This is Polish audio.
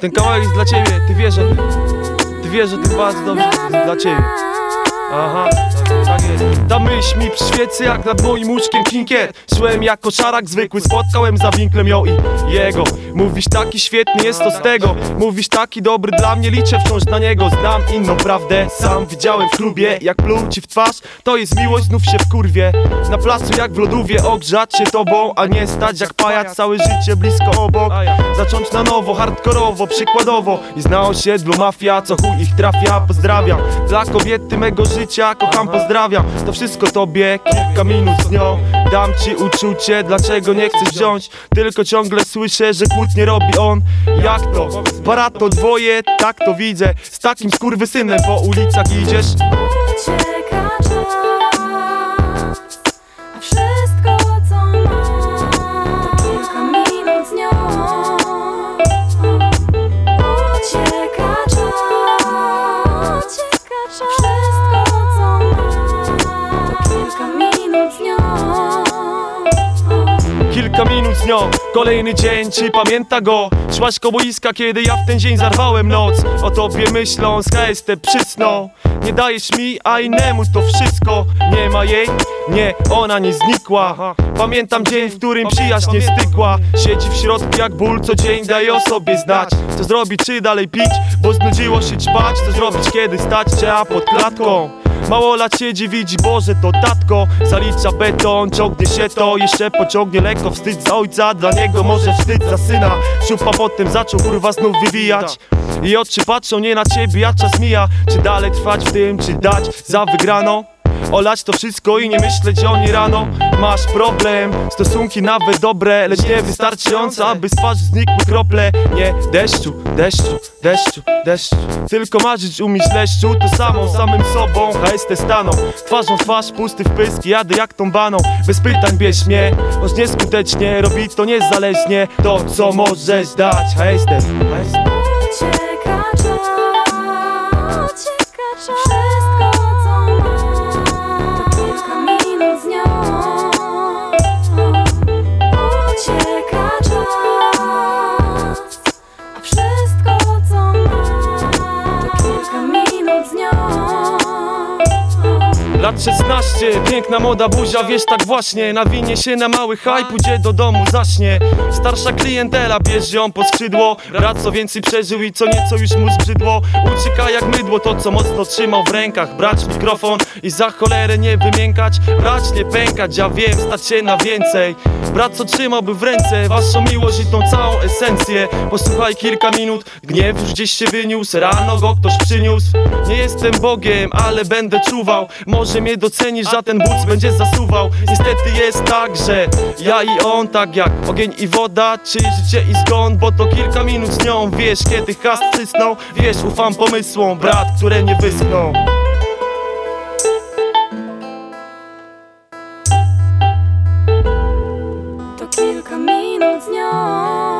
Ten kawałek jest dla ciebie, ty tym Ty wiesz o tym bardzo dobrze, jest dla ciebie Aha, tak jest. Ta myśl mi przyświecy jak nad moim łóżkiem kinkiet. Szłem jako szarak zwykły, spotkałem za winklem ją i jego. Mówisz taki świetny jest to z tego. Mówisz taki dobry dla mnie, liczę wciąż na niego. Znam inną prawdę, sam widziałem w klubie Jak pluł ci w twarz, to jest miłość, znów się w kurwie. Na placu jak w lodówie, ogrzać się tobą A nie stać jak pajac, całe życie blisko obok. Zacząć na nowo, hardkorowo, przykładowo. I zna osiedlu mafia, co chuj ich trafia. Pozdrawiam, dla kobiety mego życia Kocham, pozdrawiam, to wszystko tobie Kilka minut z nią. Dam ci uczucie, dlaczego nie chcesz wziąć? Tylko ciągle słyszę, że kłótnie robi on. Jak to? Barato dwoje, tak to widzę. Z takim skurwysynem po ulicach idziesz Kilka minut z nią, kolejny dzień, czy pamięta go? Szłaś koło boiska, kiedy ja w ten dzień zarwałem noc. O tobie myśląc, HST przysnął Nie dajesz mi, a innemu to wszystko. Nie ma jej, nie, ona nie znikła. Pamiętam dzień, w którym przyjaźń nie stykła. Siedzi w środku jak ból, co dzień daje o sobie znać Co zrobić, czy dalej pić, bo znudziło się ćpać. Co zrobić, kiedy stać trzeba pod klatką Mało lat siedzi, widzi, Boże to tatko. Zalicza beton, ciągnie się to. Jeszcze pociągnie lekko wstyd za ojca. Dla niego może wstyd za syna. Siupa potem zaczął kurwa znów wywijać. I oczy patrzą nie na ciebie, a czas mija. Czy dalej trwać w tym, czy dać za wygraną? Olać to wszystko i nie myśleć o niej rano Masz problem, stosunki nawet dobre Lecz nie wystarczające, aby z twarzy znikły krople. Nie deszczu, deszczu, deszczu, deszczu. Tylko marzyć umieć leszczu To samą, samym sobą. HST staną Twarzą twarz, pusty w pysk Jadę jak tą baną. Bez pytań bierz mnie Choć nieskutecznie, robi to niezależnie. To co możesz dać. Ucieka czas, Lat 16, piękna moda buzia, wiesz tak właśnie Nawinie się na mały haj, pójdzie do domu, zaśnie. Starsza klientela, bierz ją pod skrzydło Brat co więcej przeżył i co nieco już mu zbrzydło. Ucieka jak mydło, to co mocno trzymał w rękach Brać mikrofon i za cholerę nie wymiękać Brać nie pękać, ja wiem, stać się na więcej. Brat co trzymałby w ręce waszą miłość i tą całą esencję. Posłuchaj kilka minut, gniew już gdzieś się wyniósł Rano go ktoś przyniósł. Nie jestem Bogiem, ale będę czuwał Może że mnie docenisz, a ten będzie zasuwał. Niestety jest tak, że ja i on tak jak ogień i woda Czy życie i zgon, bo to kilka minut z nią. Wiesz kiedy has przysnął, wiesz ufam pomysłom. Brat, które nie wyschną. To kilka minut z nią.